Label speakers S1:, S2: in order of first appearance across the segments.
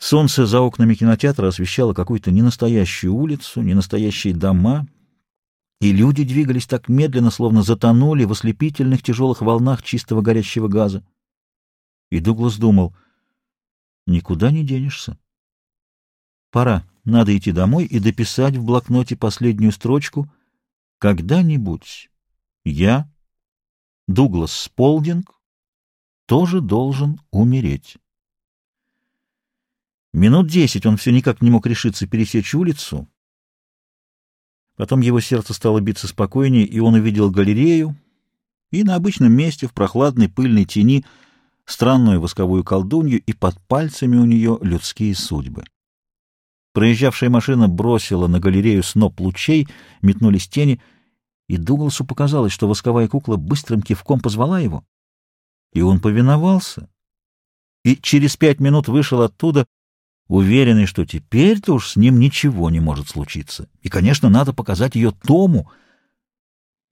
S1: Солнце за окнами кинотеатра освещало какую-то ненастоящую улицу, ненастоящие дома, и люди двигались так медленно, словно затонули в ослепительных тяжелых волнах чистого горящего газа. И Дуглас думал, никуда не денешься. Пора, надо идти домой и дописать в блокноте последнюю строчку «Когда-нибудь я, Дуглас Сполдинг, тоже должен умереть». Минут десять он все никак не мог решиться пересечь улицу. Потом его сердце стало биться спокойнее, и он увидел галерею и на обычном месте, в прохладной пыльной тени, странную восковую колдунью, и под пальцами у нее людские судьбы. Проезжавшая машина бросила на галерею сноп лучей, метнулись тени, и Дугласу показалось, что восковая кукла быстрым кивком позвала его, и он повиновался. И через пять минут вышел оттуда, уверенный, что теперь-то уж с ним ничего не может случиться. И, конечно, надо показать ее Тому.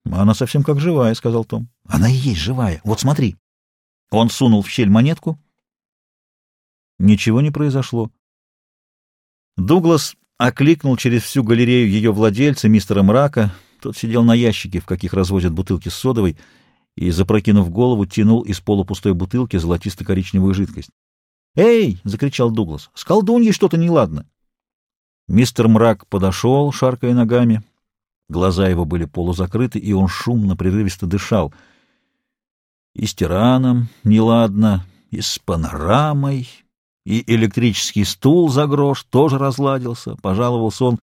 S1: «Она совсем как живая», — сказал Том. «Она и есть живая. Вот смотри». Он сунул в щель монетку. Ничего не произошло. Дуглас окликнул через всю галерею ее владельца, мистера Мрака. Тот сидел на ящике, в каких развозят бутылки с содовой, и, запрокинув голову, тянул из полупустой бутылки золотисто-коричневую жидкость. «Эй!» — закричал Дуглас. «С колдуньей что-то неладно!» Мистер Мрак подошел, шаркая ногами. Глаза его были полузакрыты, и он шумно, прерывисто дышал. И с тираном неладно, и с панорамой, и электрический стул за грош тоже разладился, пожаловался он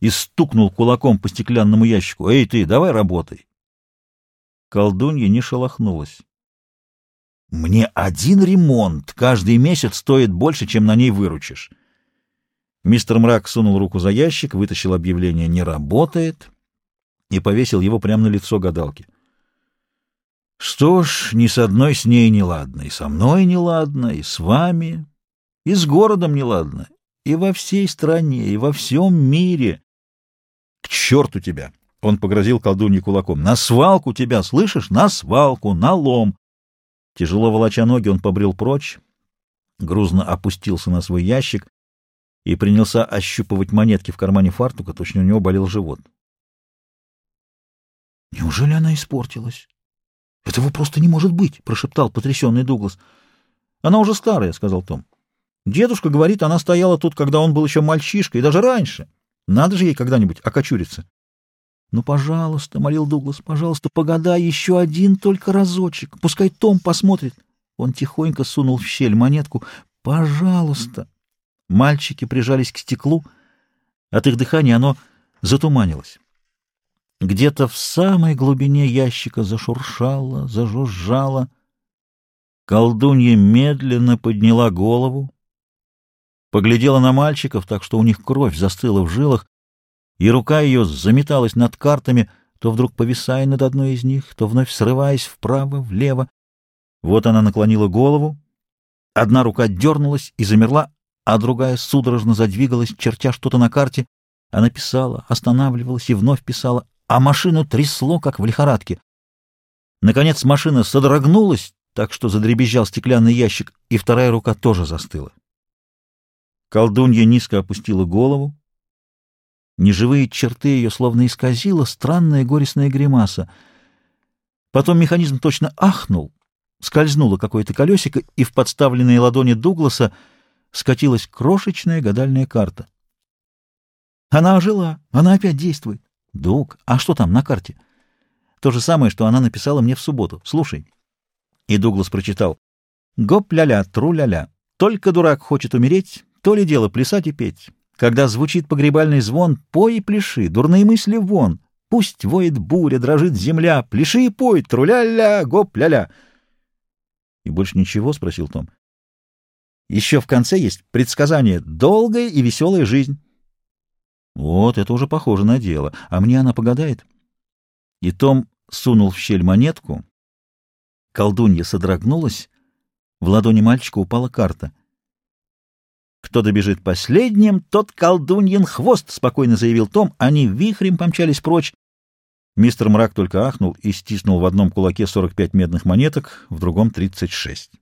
S1: и стукнул кулаком по стеклянному ящику. «Эй ты, давай работай!» Колдунья не шелохнулась. Мне один ремонт каждый месяц стоит больше, чем на ней выручишь. Мистер Мрак сунул руку за ящик, вытащил объявление «Не работает» и повесил его прямо на лицо гадалки. Что ж, ни с одной с ней не ладно, и со мной не ладно, и с вами, и с городом не ладно, и во всей стране, и во всем мире. К черту тебя! Он погрозил колдунье кулаком. На свалку тебя, слышишь? На свалку, на лом. Тяжело волоча ноги, он побрел прочь, грузно опустился на свой ящик и принялся ощупывать монетки в кармане фартука, точно у него болел живот. «Неужели она испортилась?» «Этого просто не может быть!» — прошептал потрясенный Дуглас. «Она уже старая», — сказал Том. «Дедушка говорит, она стояла тут, когда он был еще мальчишкой, и даже раньше. Надо же ей когда-нибудь окочуриться». «Ну, пожалуйста», — молил Дуглас, — «пожалуйста, погадай еще один только разочек. Пускай Том посмотрит». Он тихонько сунул в щель монетку. «Пожалуйста». Мальчики прижались к стеклу. От их дыхания оно затуманилось. Где-то в самой глубине ящика зашуршало, зажужжало. Колдунья медленно подняла голову, поглядела на мальчиков, так что у них кровь застыла в жилах, и рука ее заметалась над картами, то вдруг повисая над одной из них, то вновь срываясь вправо, влево. Вот она наклонила голову, одна рука дернулась и замерла, а другая судорожно задвигалась, чертя что-то на карте. Она писала, останавливалась и вновь писала, а машину трясло, как в лихорадке. Наконец машина содрогнулась, так что задребезжал стеклянный ящик, и вторая рука тоже застыла. Колдунья низко опустила голову, Неживые черты ее словно исказила странная горестная гримаса. Потом механизм точно ахнул, скользнуло какое-то колесико, и в подставленные ладони Дугласа скатилась крошечная гадальная карта. Она ожила, она опять действует. Дуг, а что там на карте? То же самое, что она написала мне в субботу. Слушай. И Дуглас прочитал. Гоп-ля-ля, тру-ля-ля. Только дурак хочет умереть, то ли дело плясать и петь. Когда звучит погребальный звон, пой и пляши, дурные мысли вон. Пусть воет буря, дрожит земля, пляши и пой, труля-ля, гоп-ля-ля. — И больше ничего? — спросил Том. — Еще в конце есть предсказание «Долгая и веселая жизнь». — Вот, это уже похоже на дело. А мне она погадает? И Том сунул в щель монетку. Колдунья содрогнулась. В ладони мальчика упала карта — кто добежит последним, тот колдуньин хвост, — спокойно заявил Том. Они вихрем помчались прочь. Мистер Мрак только ахнул и стиснул в одном кулаке 45 медных монеток, в другом — 36.